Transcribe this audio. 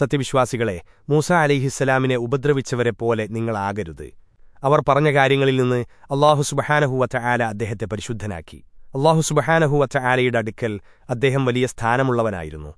സത്യവിശ്വാസികളെ മൂസ അലിഹിസ്സലാമിനെ ഉപദ്രവിച്ചവരെപ്പോലെ നിങ്ങളാകരുത് അവർ പറഞ്ഞ കാര്യങ്ങളിൽ നിന്ന് അള്ളാഹു സുബഹാനഹുവറ്റ ആല അദ്ദേഹത്തെ പരിശുദ്ധനാക്കി. അള്ളാഹു സുബഹാനഹുവറ്റ ആലയുടെ അടുക്കൽ അദ്ദേഹം വലിയ സ്ഥാനമുള്ളവനായിരുന്നു.